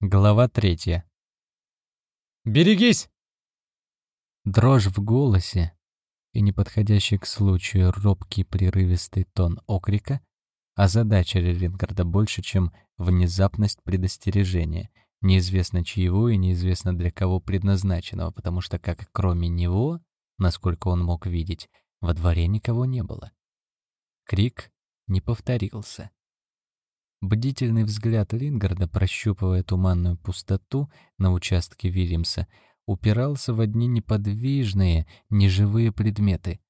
Глава третья. «Берегись!» Дрожь в голосе и неподходящий к случаю робкий прерывистый тон окрика озадачили Лингарда больше, чем внезапность предостережения, неизвестно чьего и неизвестно для кого предназначенного, потому что как кроме него, насколько он мог видеть, во дворе никого не было. Крик не повторился. Бдительный взгляд Лингарда, прощупывая туманную пустоту на участке Вильямса, упирался в одни неподвижные, неживые предметы.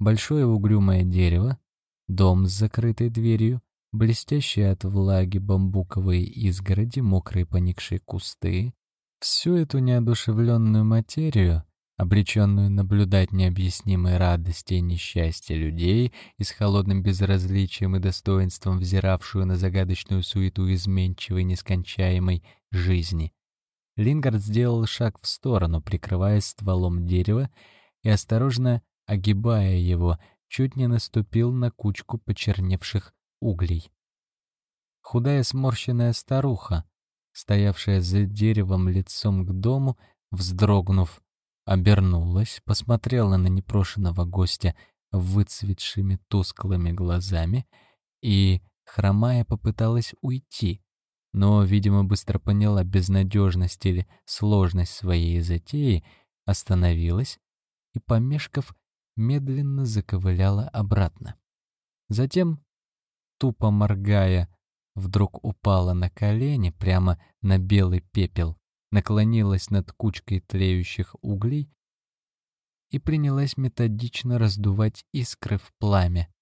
Большое угрюмое дерево, дом с закрытой дверью, блестящие от влаги бамбуковые изгороди, мокрые поникшие кусты. Всю эту неодушевленную материю обреченную наблюдать необъяснимые радости и несчастья людей и с холодным безразличием и достоинством взиравшую на загадочную суету изменчивой нескончаемой жизни. Лингард сделал шаг в сторону, прикрываясь стволом дерева, и, осторожно огибая его, чуть не наступил на кучку почерневших углей. Худая сморщенная старуха, стоявшая за деревом лицом к дому, вздрогнув, обернулась, посмотрела на непрошенного гостя выцветшими тусклыми глазами и, хромая, попыталась уйти, но, видимо, быстро поняла безнадежность или сложность своей затеи, остановилась и, помешков, медленно заковыляла обратно. Затем, тупо моргая, вдруг упала на колени прямо на белый пепел наклонилась над кучкой тлеющих углей и принялась методично раздувать искры в пламя.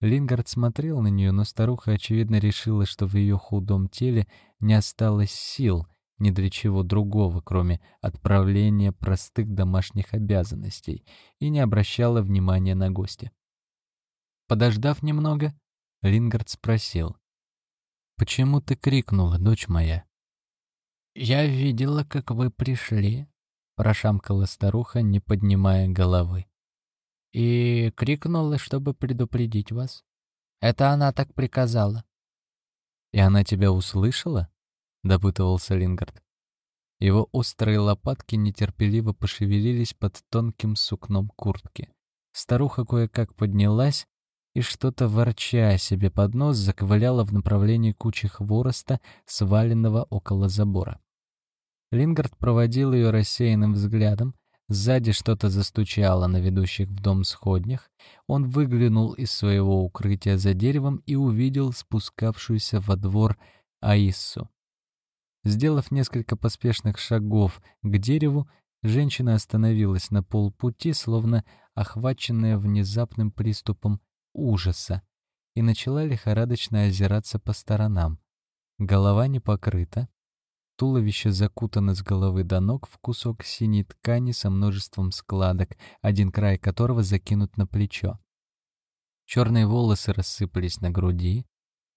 Лингард смотрел на нее, но старуха, очевидно, решила, что в ее худом теле не осталось сил ни для чего другого, кроме отправления простых домашних обязанностей, и не обращала внимания на гостя. Подождав немного, Лингард спросил. «Почему ты крикнула, дочь моя?» «Я видела, как вы пришли», — прошамкала старуха, не поднимая головы. «И крикнула, чтобы предупредить вас. Это она так приказала». «И она тебя услышала?» — допытывался Лингард. Его острые лопатки нетерпеливо пошевелились под тонким сукном куртки. Старуха кое-как поднялась и, что-то ворча себе под нос, заковыляла в направлении кучи хвороста, сваленного около забора. Лингард проводил ее рассеянным взглядом. Сзади что-то застучало на ведущих в дом сходнях. Он выглянул из своего укрытия за деревом и увидел спускавшуюся во двор Аиссу. Сделав несколько поспешных шагов к дереву, женщина остановилась на полпути, словно охваченная внезапным приступом ужаса, и начала лихорадочно озираться по сторонам. Голова не покрыта, Туловище закутано с головы до ног в кусок синей ткани со множеством складок, один край которого закинут на плечо. Черные волосы рассыпались на груди.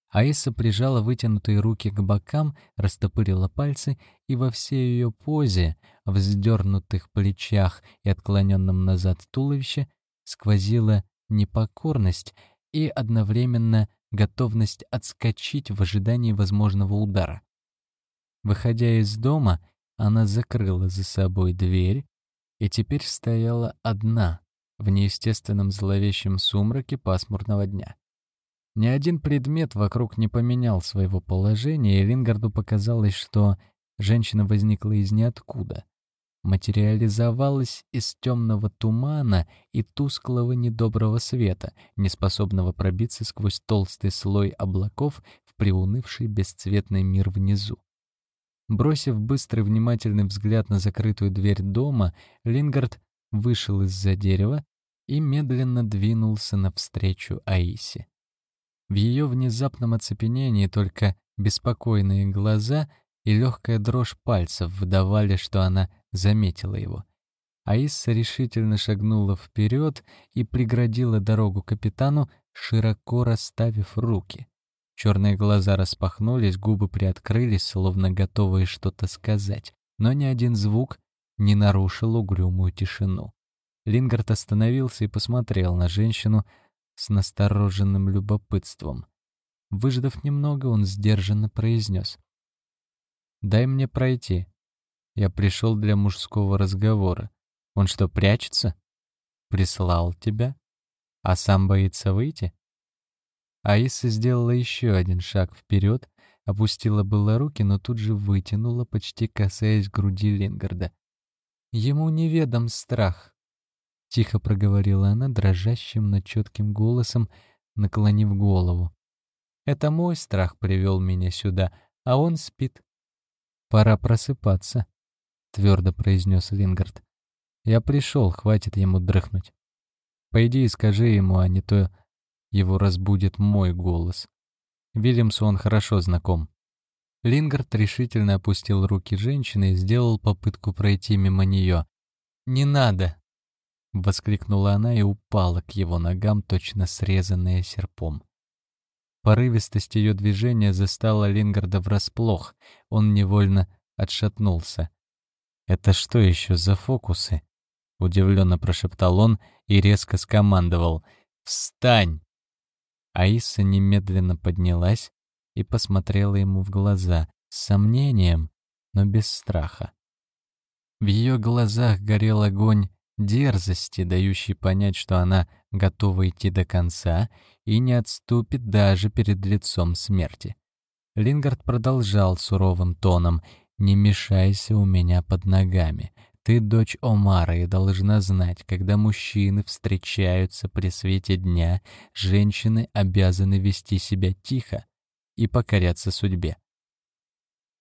Аиса прижала вытянутые руки к бокам, растопырила пальцы, и во всей ее позе, вздернутых плечах и отклоненном назад туловище, сквозила непокорность и одновременно готовность отскочить в ожидании возможного удара. Выходя из дома, она закрыла за собой дверь и теперь стояла одна в неестественном зловещем сумраке пасмурного дня. Ни один предмет вокруг не поменял своего положения, и Лингарду показалось, что женщина возникла из ниоткуда, материализовалась из темного тумана и тусклого недоброго света, неспособного пробиться сквозь толстый слой облаков в приунывший бесцветный мир внизу. Бросив быстрый внимательный взгляд на закрытую дверь дома, Лингард вышел из-за дерева и медленно двинулся навстречу Аисе. В ее внезапном оцепенении только беспокойные глаза и легкая дрожь пальцев выдавали, что она заметила его. Аиса решительно шагнула вперед и преградила дорогу капитану, широко расставив руки. Черные глаза распахнулись, губы приоткрылись, словно готовые что-то сказать, но ни один звук не нарушил угрюмую тишину. Лингард остановился и посмотрел на женщину с настороженным любопытством. Выждав немного, он сдержанно произнес. «Дай мне пройти. Я пришел для мужского разговора. Он что, прячется? Прислал тебя? А сам боится выйти?» Аиса сделала еще один шаг вперед, опустила было руки, но тут же вытянула, почти касаясь груди Лингарда. «Ему неведом страх», — тихо проговорила она дрожащим, но четким голосом, наклонив голову. «Это мой страх привел меня сюда, а он спит». «Пора просыпаться», — твердо произнес Лингард. «Я пришел, хватит ему дрыхнуть. Пойди и скажи ему, а не то его разбудит мой голос. Вильямсу он хорошо знаком». Лингард решительно опустил руки женщины и сделал попытку пройти мимо нее. «Не надо!» — воскликнула она и упала к его ногам, точно срезанная серпом. Порывистость ее движения застала Лингарда врасплох. Он невольно отшатнулся. «Это что еще за фокусы?» — удивленно прошептал он и резко скомандовал. «Встань!» Аиса немедленно поднялась и посмотрела ему в глаза с сомнением, но без страха. В ее глазах горел огонь дерзости, дающий понять, что она готова идти до конца и не отступит даже перед лицом смерти. Лингард продолжал суровым тоном «Не мешайся у меня под ногами. Ты дочь Омара и должна знать, когда мужчины встречаются при свете дня, женщины обязаны вести себя тихо и покоряться судьбе».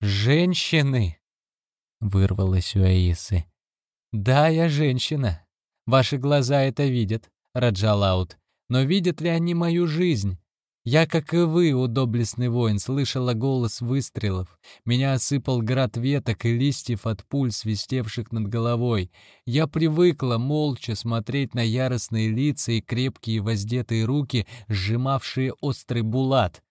«Женщины!» — вырвалось у Аисы. «Да, я женщина. Ваши глаза это видят, Раджалаут. Но видят ли они мою жизнь? Я, как и вы, о доблестный воин, слышала голос выстрелов. Меня осыпал град веток и листьев от пуль, свистевших над головой. Я привыкла молча смотреть на яростные лица и крепкие воздетые руки, сжимавшие острый булат.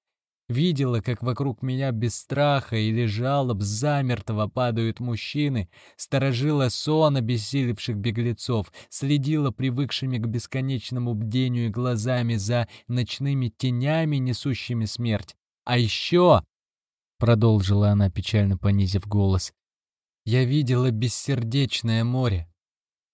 Видела, как вокруг меня без страха или жалоб замертво падают мужчины, сторожила сон обессилевших беглецов, следила привыкшими к бесконечному бдению глазами за ночными тенями, несущими смерть. А еще, — продолжила она, печально понизив голос, — я видела бессердечное море,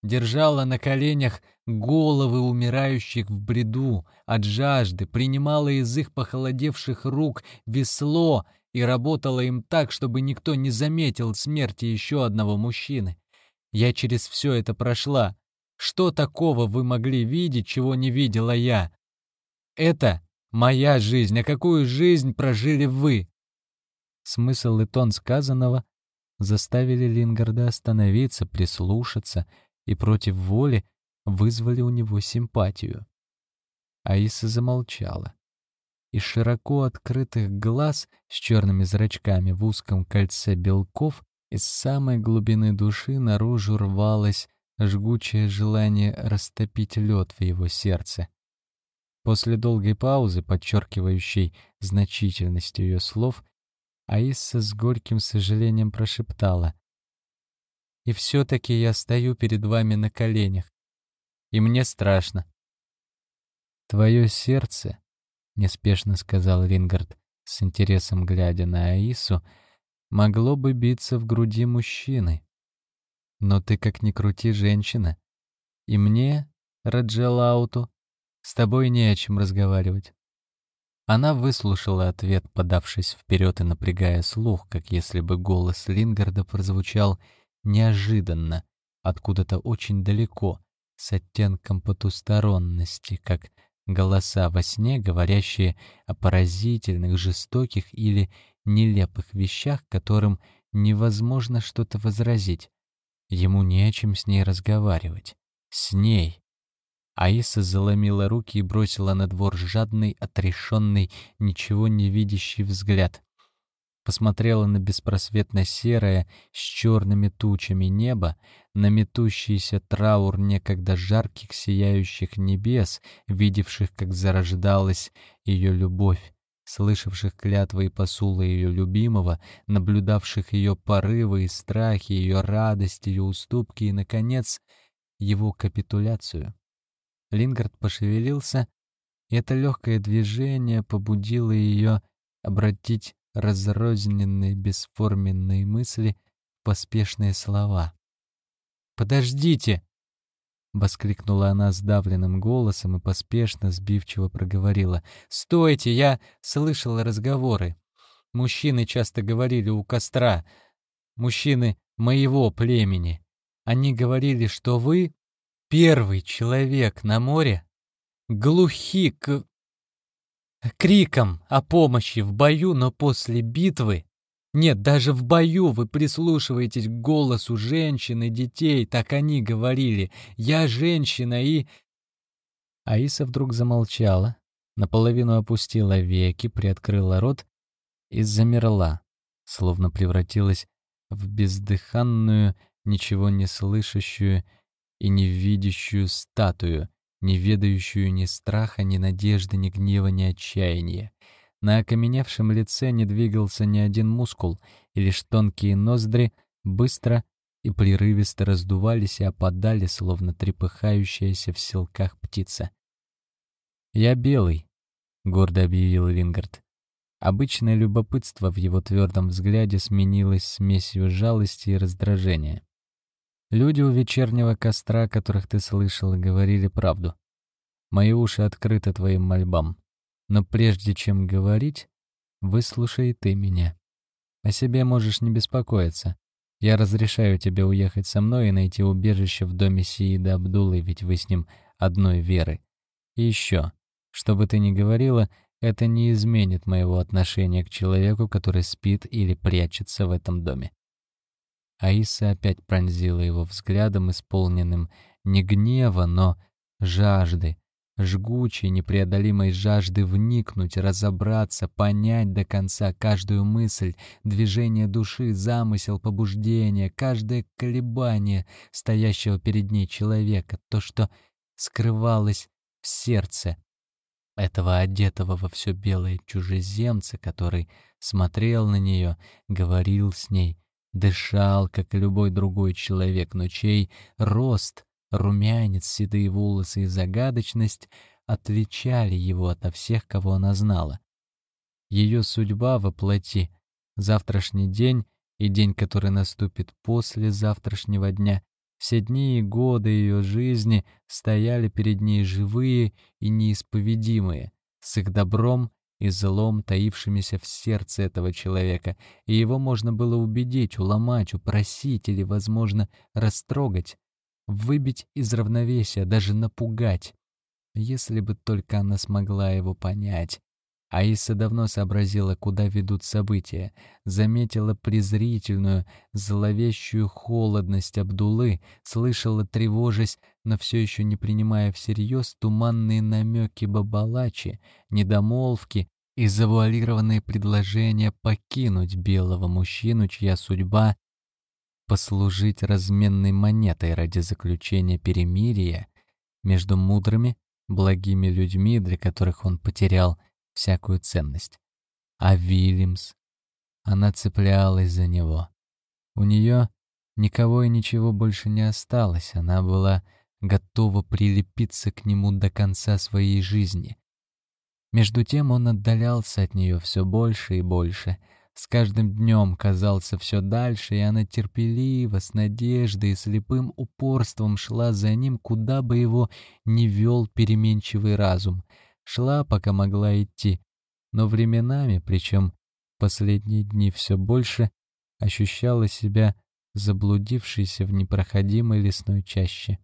держала на коленях головы умирающих в бреду от жажды, принимала из их похолодевших рук весло и работала им так, чтобы никто не заметил смерти еще одного мужчины. Я через все это прошла. Что такого вы могли видеть, чего не видела я? Это моя жизнь, а какую жизнь прожили вы? Смысл и тон сказанного заставили Лингарда остановиться, прислушаться и против воли вызвали у него симпатию. Аиса замолчала. Из широко открытых глаз с черными зрачками в узком кольце белков из самой глубины души наружу рвалось жгучее желание растопить лед в его сердце. После долгой паузы, подчеркивающей значительность ее слов, Аиса с горьким сожалением прошептала. И все-таки я стою перед вами на коленях. И мне страшно. «Твое сердце», — неспешно сказал Рингард, с интересом глядя на Аису, «могло бы биться в груди мужчины. Но ты, как ни крути, женщина. И мне, Раджалауту, с тобой не о чем разговаривать». Она выслушала ответ, подавшись вперед и напрягая слух, как если бы голос Лингарда прозвучал неожиданно, откуда-то очень далеко, с оттенком потусторонности, как голоса во сне, говорящие о поразительных, жестоких или нелепых вещах, которым невозможно что-то возразить. Ему не о чем с ней разговаривать. С ней. Аиса заломила руки и бросила на двор жадный, отрешенный, ничего не видящий взгляд посмотрела на беспросветно серое с черными тучами небо, на метущийся траур некогда жарких сияющих небес, видевших, как зарождалась ее любовь, слышавших клятвы и посулы ее любимого, наблюдавших ее порывы и страхи, ее радости, ее уступки и, наконец, его капитуляцию. Лингард пошевелился, и это легкое движение побудило ее обратить разрозненные бесформенные мысли в поспешные слова. «Подождите!» — воскликнула она сдавленным голосом и поспешно, сбивчиво проговорила. «Стойте! Я слышала разговоры. Мужчины часто говорили у костра. Мужчины моего племени. Они говорили, что вы первый человек на море, глухи к криком о помощи в бою, но после битвы нет, даже в бою вы прислушиваетесь к голосу женщин и детей, так они говорили. Я женщина и... Аиса вдруг замолчала, наполовину опустила веки, приоткрыла рот и замерла, словно превратилась в бездыханную, ничего не слышащую и не видящую статую, не ведающую ни страха, ни надежды, ни гнева, ни отчаяния. На окаменевшем лице не двигался ни один мускул, и лишь тонкие ноздри быстро и прерывисто раздувались и опадали, словно трепыхающаяся в селках птица. «Я белый», — гордо объявил Лингард. Обычное любопытство в его твердом взгляде сменилось смесью жалости и раздражения. Люди у вечернего костра, которых ты слышал, говорили правду. Мои уши открыты твоим мольбам. Но прежде чем говорить, выслушай ты меня. О себе можешь не беспокоиться. Я разрешаю тебе уехать со мной и найти убежище в доме Сиида Абдулы, ведь вы с ним одной веры. И еще, что бы ты ни говорила, это не изменит моего отношения к человеку, который спит или прячется в этом доме. Аиса опять пронзила его взглядом, исполненным не гнева, но жажды, жгучей, непреодолимой жажды вникнуть, разобраться, понять до конца каждую мысль, движение души, замысел, побуждение, каждое колебание стоящего перед ней человека, то, что скрывалось в сердце этого одетого во все белое чужеземца, который смотрел на нее, говорил с ней, дышал, как любой другой человек, но чей рост — Румянец, седые волосы и загадочность отличали его ото всех, кого она знала. Ее судьба воплоти, завтрашний день и день, который наступит после завтрашнего дня, все дни и годы ее жизни стояли перед ней живые и неисповедимые, с их добром и злом, таившимися в сердце этого человека, и его можно было убедить, уломать, упросить или, возможно, растрогать выбить из равновесия, даже напугать. Если бы только она смогла его понять. Аиса давно сообразила, куда ведут события, заметила презрительную, зловещую холодность Абдулы, слышала, тревожась, но все еще не принимая всерьез туманные намеки Бабалачи, недомолвки и завуалированные предложения покинуть белого мужчину, чья судьба послужить разменной монетой ради заключения перемирия между мудрыми, благими людьми, для которых он потерял всякую ценность. А Вильямс, она цеплялась за него. У нее никого и ничего больше не осталось, она была готова прилепиться к нему до конца своей жизни. Между тем он отдалялся от нее все больше и больше — с каждым днем казался все дальше, и она терпеливо, с надеждой и слепым упорством шла за ним, куда бы его ни вел переменчивый разум. Шла, пока могла идти, но временами, причем последние дни все больше, ощущала себя заблудившейся в непроходимой лесной чаще.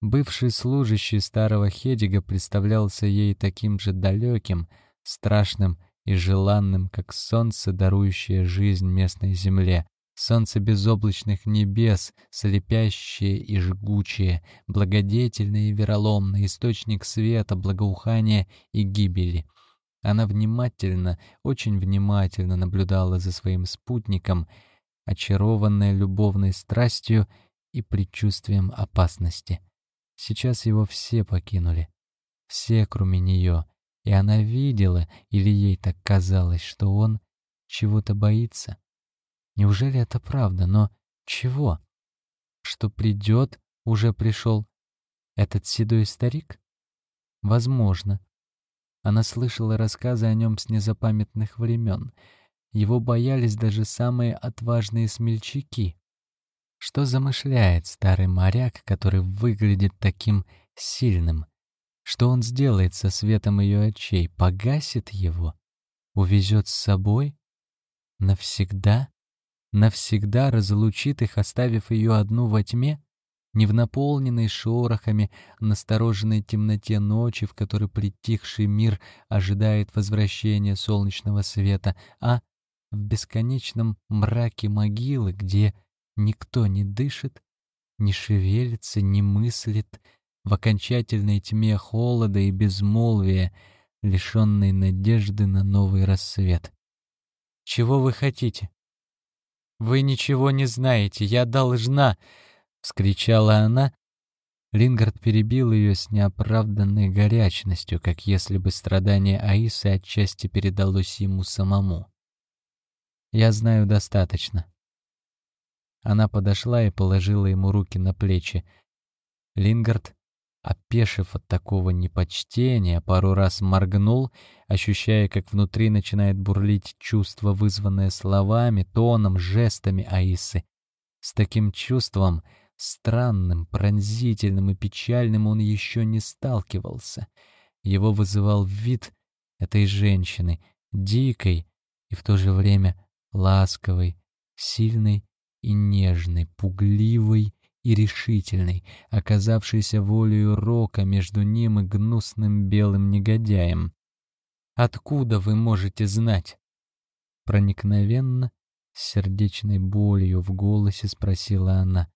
Бывший служащий старого Хедига представлялся ей таким же далеким, страшным и желанным, как солнце, дарующее жизнь местной земле, солнце безоблачных небес, слепящее и жгучее, благодетельное и вероломное, источник света, благоухания и гибели. Она внимательно, очень внимательно наблюдала за своим спутником, очарованная любовной страстью и предчувствием опасности. Сейчас его все покинули. Все, кроме нее — и она видела, или ей так казалось, что он чего-то боится. Неужели это правда? Но чего? Что придет, уже пришел этот седой старик? Возможно. Она слышала рассказы о нем с незапамятных времен. Его боялись даже самые отважные смельчаки. Что замышляет старый моряк, который выглядит таким сильным? Что он сделает со светом ее очей? Погасит его? Увезет с собой? Навсегда? Навсегда разлучит их, оставив ее одну во тьме? Не в наполненной шорохами, настороженной темноте ночи, в которой притихший мир ожидает возвращения солнечного света, а в бесконечном мраке могилы, где Никто не дышит, не шевелится, не мыслит, в окончательной тьме холода и безмолвия, лишенной надежды на новый рассвет. «Чего вы хотите?» «Вы ничего не знаете, я должна!» — вскричала она. Лингард перебил ее с неоправданной горячностью, как если бы страдание Аисы отчасти передалось ему самому. «Я знаю достаточно», она подошла и положила ему руки на плечи. Лингард, опешив от такого непочтения, пару раз моргнул, ощущая, как внутри начинает бурлить чувство, вызванное словами, тоном, жестами Аисы. С таким чувством, странным, пронзительным и печальным, он еще не сталкивался. Его вызывал вид этой женщины, дикой и в то же время ласковой, сильной и нежной, пугливой и решительной, оказавшейся волею Рока между ним и гнусным белым негодяем. «Откуда вы можете знать?» Проникновенно, с сердечной болью в голосе спросила она.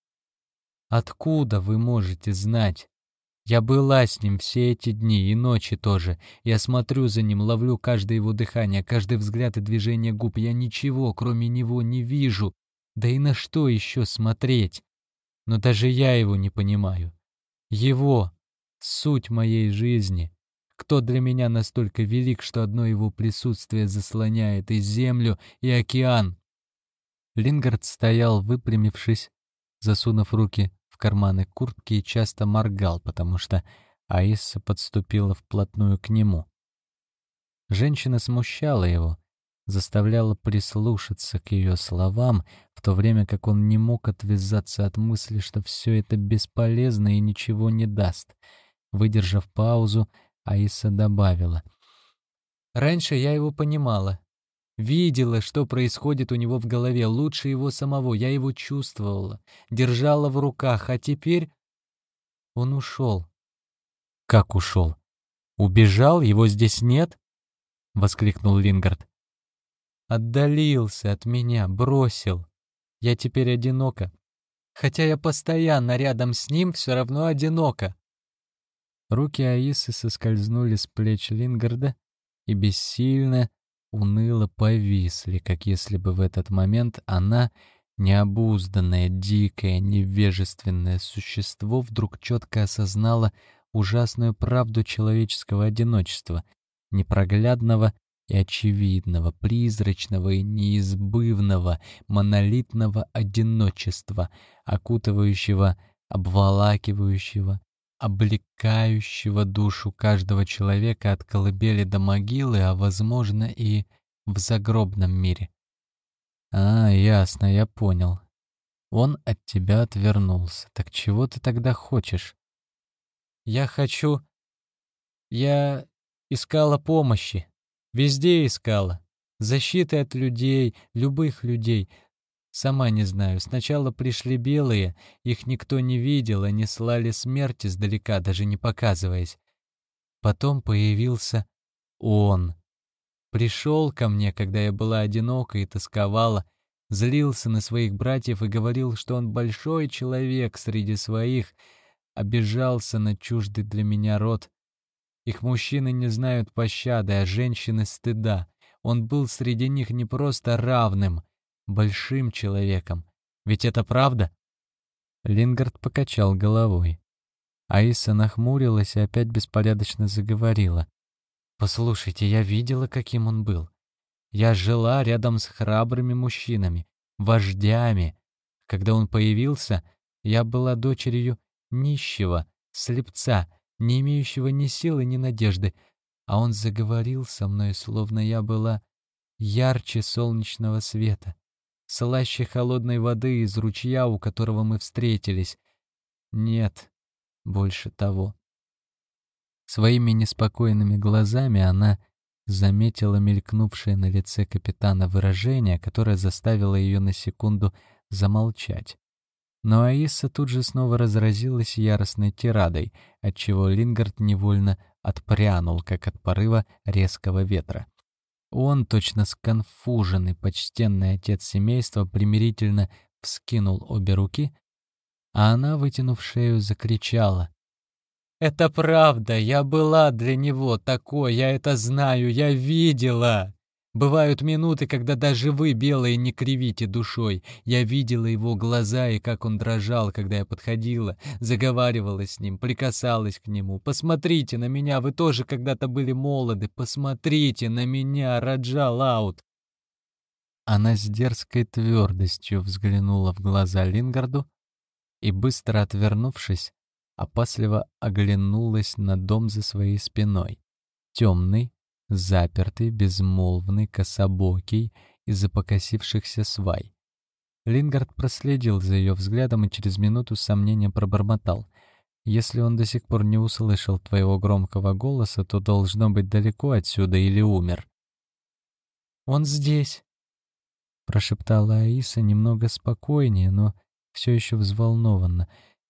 «Откуда вы можете знать? Я была с ним все эти дни и ночи тоже. Я смотрю за ним, ловлю каждое его дыхание, каждый взгляд и движение губ. Я ничего, кроме него, не вижу. Да и на что еще смотреть? Но даже я его не понимаю. Его — суть моей жизни. Кто для меня настолько велик, что одно его присутствие заслоняет и землю, и океан? Лингард стоял, выпрямившись, засунув руки в карманы куртки и часто моргал, потому что Аиса подступила вплотную к нему. Женщина смущала его, заставляла прислушаться к ее словам, в то время как он не мог отвязаться от мысли, что все это бесполезно и ничего не даст. Выдержав паузу, Аиса добавила. «Раньше я его понимала. Видела, что происходит у него в голове, лучше его самого, я его чувствовала, держала в руках, а теперь он ушел». «Как ушел? Убежал? Его здесь нет?» — воскликнул Лингард. Отдалился от меня, бросил. Я теперь одинока. Хотя я постоянно рядом с ним, все равно одинока. Руки Аисы соскользнули с плеч Лингарда и бессильно, уныло повисли, как если бы в этот момент она, необузданное, дикое, невежественное существо, вдруг четко осознала ужасную правду человеческого одиночества, непроглядного и очевидного, призрачного и неизбывного, монолитного одиночества, окутывающего, обволакивающего, облекающего душу каждого человека от колыбели до могилы, а, возможно, и в загробном мире. А, ясно, я понял. Он от тебя отвернулся. Так чего ты тогда хочешь? Я хочу... Я искала помощи. Везде искала. Защиты от людей, любых людей. Сама не знаю. Сначала пришли белые, их никто не видел, они слали смерть издалека, даже не показываясь. Потом появился он. Пришел ко мне, когда я была одинока и тосковала, злился на своих братьев и говорил, что он большой человек среди своих, обижался на чуждый для меня род. Их мужчины не знают пощады, а женщины — стыда. Он был среди них не просто равным, большим человеком. Ведь это правда?» Лингард покачал головой. Аиса нахмурилась и опять беспорядочно заговорила. «Послушайте, я видела, каким он был. Я жила рядом с храбрыми мужчинами, вождями. Когда он появился, я была дочерью нищего, слепца, не имеющего ни силы, ни надежды, а он заговорил со мной, словно я была ярче солнечного света, слаще холодной воды из ручья, у которого мы встретились. Нет, больше того. Своими неспокойными глазами она заметила мелькнувшее на лице капитана выражение, которое заставило ее на секунду замолчать. Но Аиса тут же снова разразилась яростной тирадой, отчего Лингард невольно отпрянул, как от порыва резкого ветра. Он, точно сконфуженный почтенный отец семейства, примирительно вскинул обе руки, а она, вытянув шею, закричала. «Это правда, я была для него такой, я это знаю, я видела!» Бывают минуты, когда даже вы, белые, не кривите душой. Я видела его глаза и как он дрожал, когда я подходила, заговаривала с ним, прикасалась к нему. Посмотрите на меня, вы тоже когда-то были молоды. Посмотрите на меня, Раджа Лаут. Она с дерзкой твердостью взглянула в глаза Лингарду и, быстро отвернувшись, опасливо оглянулась на дом за своей спиной. Темный, запертый, безмолвный, кособокий из-за покосившихся свай. Лингард проследил за ее взглядом и через минуту с сомнением пробормотал. «Если он до сих пор не услышал твоего громкого голоса, то должно быть далеко отсюда или умер». «Он здесь», — прошептала Аиса немного спокойнее, но все еще взволнованно.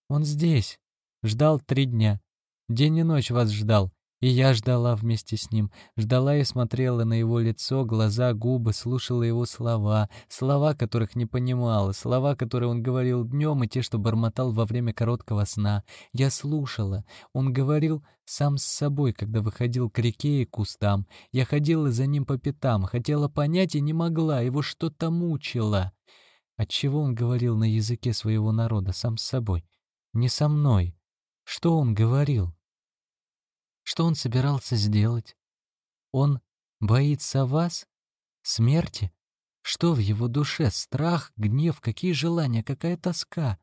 «Он здесь. Ждал три дня. День и ночь вас ждал. И я ждала вместе с ним, ждала и смотрела на его лицо, глаза, губы, слушала его слова, слова, которых не понимала, слова, которые он говорил днем, и те, что бормотал во время короткого сна. Я слушала. Он говорил сам с собой, когда выходил к реке и кустам. Я ходила за ним по пятам, хотела понять и не могла, его что-то мучило. Отчего он говорил на языке своего народа, сам с собой? Не со мной. Что он говорил? Что он собирался сделать? Он боится вас? Смерти? Что в его душе? Страх, гнев, какие желания, какая тоска?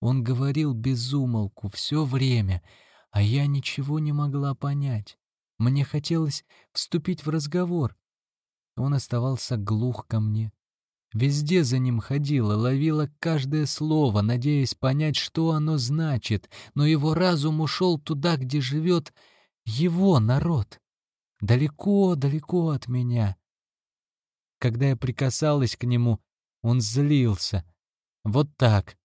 Он говорил без умолку все время, а я ничего не могла понять. Мне хотелось вступить в разговор. Он оставался глух ко мне. Везде за ним ходила, ловила каждое слово, надеясь понять, что оно значит, но его разум ушел туда, где живет его народ. Далеко-далеко от меня. Когда я прикасалась к нему, он злился. Вот так.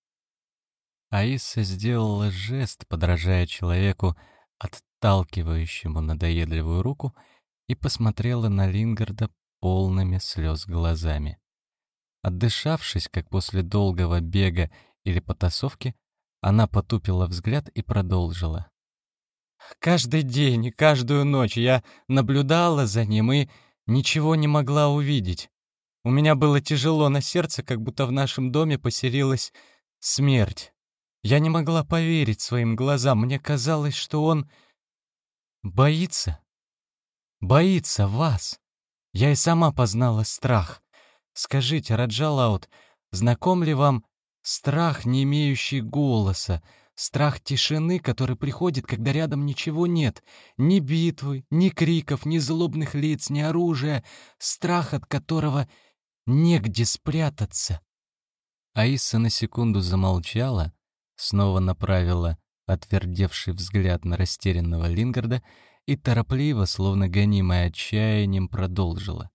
Аиса сделала жест, подражая человеку, отталкивающему надоедливую руку, и посмотрела на Лингарда полными слез глазами. Отдышавшись, как после долгого бега или потасовки, она потупила взгляд и продолжила. Каждый день и каждую ночь я наблюдала за ним и ничего не могла увидеть. У меня было тяжело на сердце, как будто в нашем доме поселилась смерть. Я не могла поверить своим глазам. Мне казалось, что он боится. Боится вас. Я и сама познала страх. Скажите, Раджалаут, знаком ли вам страх, не имеющий голоса, Страх тишины, который приходит, когда рядом ничего нет. Ни битвы, ни криков, ни злобных лиц, ни оружия. Страх, от которого негде спрятаться. Аиса на секунду замолчала, снова направила отвердевший взгляд на растерянного Лингарда и торопливо, словно гонимая отчаянием, продолжила.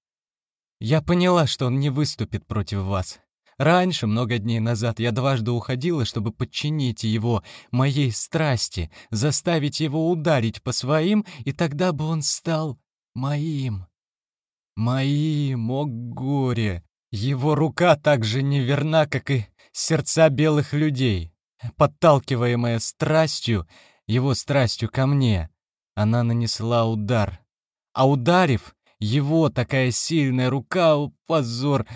«Я поняла, что он не выступит против вас. Раньше, много дней назад, я дважды уходила, чтобы подчинить его моей страсти, заставить его ударить по своим, и тогда бы он стал моим. Моим, о горе! Его рука так же неверна, как и сердца белых людей. Подталкиваемая страстью, его страстью ко мне, она нанесла удар. А ударив, его такая сильная рука, о, позор,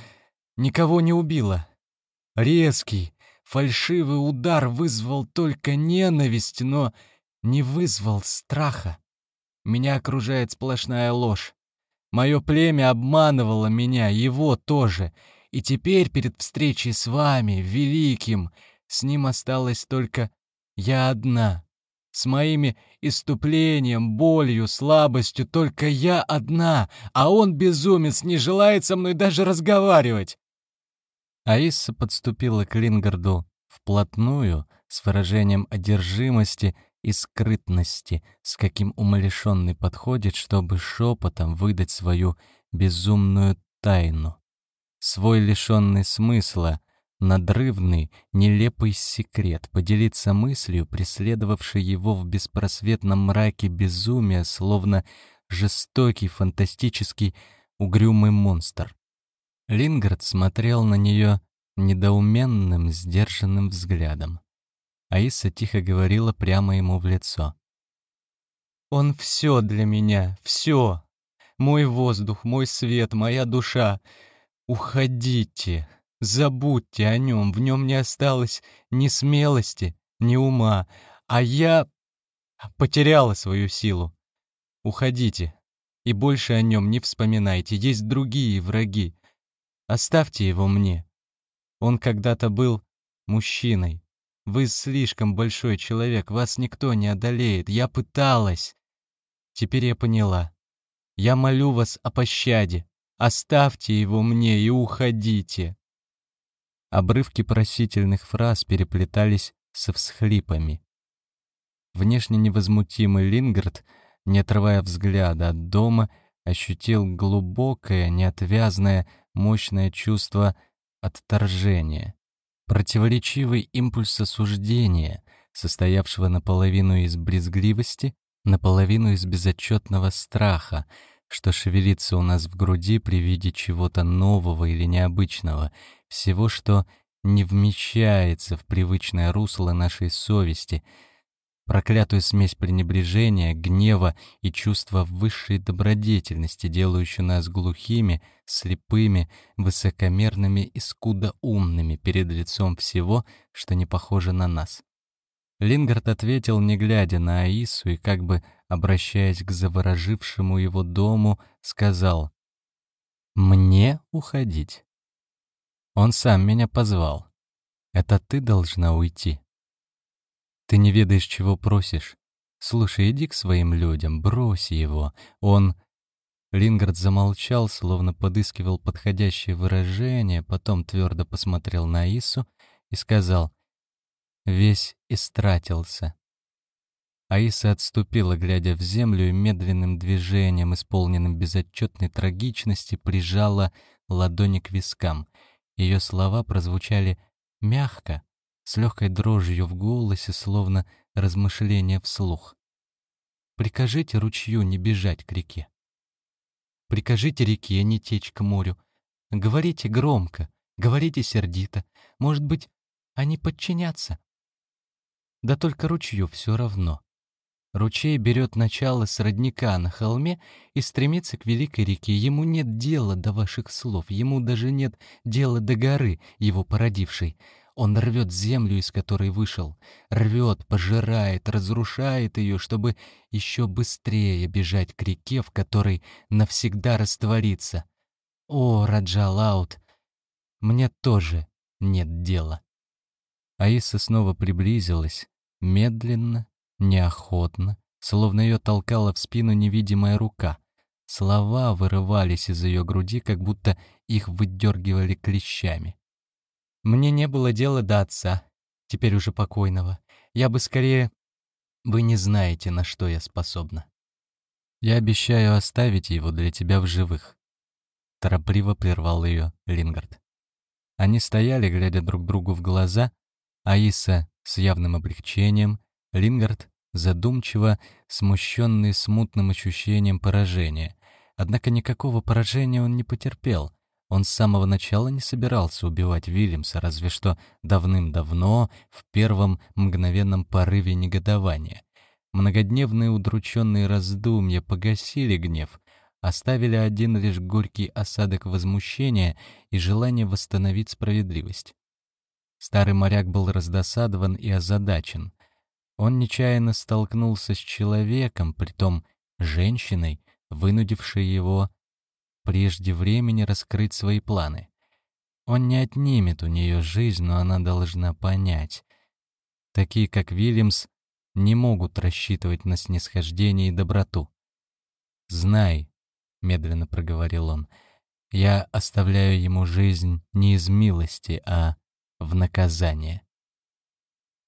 никого не убила. Резкий, фальшивый удар вызвал только ненависть, но не вызвал страха. Меня окружает сплошная ложь. Мое племя обманывало меня, его тоже. И теперь перед встречей с вами, великим, с ним осталась только я одна. с моими иступлением, болью, слабостью, только я одна, а он, безумец, не желает со мной даже разговаривать. Аисса подступила к Лингарду вплотную, с выражением одержимости и скрытности, с каким умалишенный подходит, чтобы шепотом выдать свою безумную тайну. Свой лишенный смысла, надрывный, нелепый секрет, поделиться мыслью, преследовавшей его в беспросветном мраке безумия, словно жестокий, фантастический, угрюмый монстр. Лингард смотрел на нее недоуменным, сдержанным взглядом. Аиса тихо говорила прямо ему в лицо. «Он все для меня, все. Мой воздух, мой свет, моя душа. Уходите, забудьте о нем, в нем не осталось ни смелости, ни ума, а я потеряла свою силу. Уходите, и больше о нем не вспоминайте, есть другие враги. Оставьте его мне. Он когда-то был мужчиной, вы слишком большой человек, вас никто не одолеет. Я пыталась. Теперь я поняла. Я молю вас о пощаде. Оставьте его мне и уходите. Обрывки просительных фраз переплетались со всхлипами. Внешне невозмутимый Лингард, не отрывая взгляда от дома, ощутил глубокое, неотвязное, мощное чувство отторжения противоречивый импульс осуждения, состоявшего наполовину из брезгливости, наполовину из безотчетного страха, что шевелится у нас в груди при виде чего-то нового или необычного, всего, что не вмещается в привычное русло нашей совести — проклятую смесь пренебрежения, гнева и чувства высшей добродетельности, делающую нас глухими, слепыми, высокомерными и скудоумными перед лицом всего, что не похоже на нас. Лингард ответил, не глядя на Аису и как бы обращаясь к заворожившему его дому, сказал «Мне уходить?» Он сам меня позвал. Это ты должна уйти. Ты не ведаешь, чего просишь. Слушай, иди к своим людям, брось его. Он...» Лингард замолчал, словно подыскивал подходящее выражение, потом твердо посмотрел на Ису и сказал «Весь истратился». Аиса отступила, глядя в землю, и медленным движением, исполненным безотчетной трагичности, прижала ладони к вискам. Ее слова прозвучали мягко, с легкой дрожью в голосе, словно размышление вслух. «Прикажите ручью не бежать к реке. Прикажите реке не течь к морю. Говорите громко, говорите сердито. Может быть, они подчинятся? Да только ручью все равно. Ручей берет начало с родника на холме и стремится к великой реке. Ему нет дела до ваших слов, ему даже нет дела до горы, его породившей. Он рвет землю, из которой вышел, рвет, пожирает, разрушает ее, чтобы еще быстрее бежать к реке, в которой навсегда раствориться. О, Раджалаут, мне тоже нет дела. Аиса снова приблизилась, медленно, неохотно, словно ее толкала в спину невидимая рука. Слова вырывались из ее груди, как будто их выдергивали клещами. Мне не было дела до отца, теперь уже покойного. Я бы скорее... Вы не знаете, на что я способна. Я обещаю оставить его для тебя в живых. Торопливо прервал ее Лингард. Они стояли, глядя друг другу в глаза, Аиса с явным облегчением, Лингард задумчиво, смущенный смутным ощущением поражения. Однако никакого поражения он не потерпел. Он с самого начала не собирался убивать Вильямса, разве что давным-давно, в первом мгновенном порыве негодования. Многодневные удрученные раздумья погасили гнев, оставили один лишь горький осадок возмущения и желание восстановить справедливость. Старый моряк был раздосадован и озадачен. Он нечаянно столкнулся с человеком, притом женщиной, вынудившей его прежде времени раскрыть свои планы. Он не отнимет у нее жизнь, но она должна понять. Такие, как Вильямс, не могут рассчитывать на снисхождение и доброту. «Знай», — медленно проговорил он, — «я оставляю ему жизнь не из милости, а в наказание».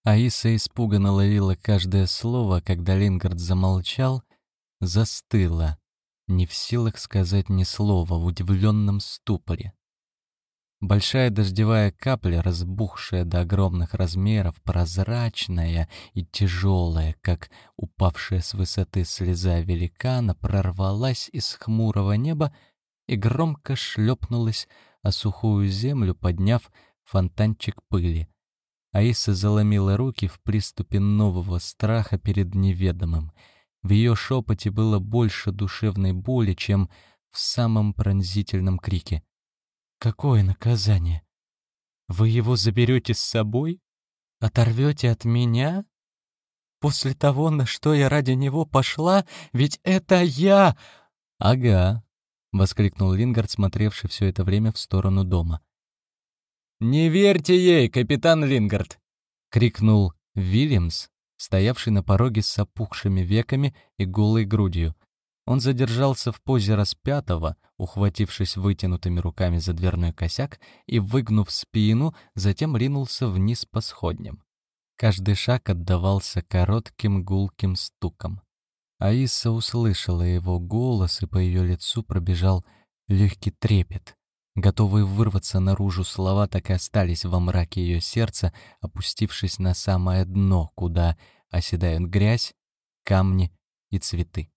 Аиса испуганно ловила каждое слово, когда Лингард замолчал, застыла, не в силах сказать ни слова, в удивленном ступоре. Большая дождевая капля, разбухшая до огромных размеров, прозрачная и тяжелая, как упавшая с высоты слеза великана, прорвалась из хмурого неба и громко шлепнулась о сухую землю, подняв фонтанчик пыли. Аиса заломила руки в приступе нового страха перед неведомым. В ее шепоте было больше душевной боли, чем в самом пронзительном крике — Какое наказание? Вы его заберете с собой? Оторвете от меня? После того, на что я ради него пошла, ведь это я... Ага, — воскликнул Лингард, смотревший все это время в сторону дома. «Не верьте ей, капитан Лингард!» — крикнул Вильямс, стоявший на пороге с опухшими веками и голой грудью. Он задержался в позе распятого, ухватившись вытянутыми руками за дверной косяк и, выгнув спину, затем ринулся вниз по сходням. Каждый шаг отдавался коротким гулким стуком. Аиса услышала его голос, и по ее лицу пробежал легкий трепет. Готовые вырваться наружу слова так и остались во мраке ее сердца, опустившись на самое дно, куда оседают грязь, камни и цветы.